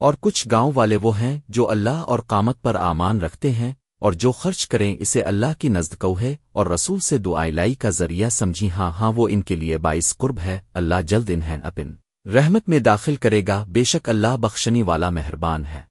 اور کچھ گاؤں والے وہ ہیں جو اللہ اور قامت پر آمان رکھتے ہیں اور جو خرچ کریں اسے اللہ کی نزد کو ہے اور رسول سے دعائی لائی کا ذریعہ سمجھی ہاں ہاں وہ ان کے لیے باعث قرب ہے، اللہ جلد انہیں اپن رحمت میں داخل کرے گا، بے شک اللہ بخشنی والا مہربان ہے۔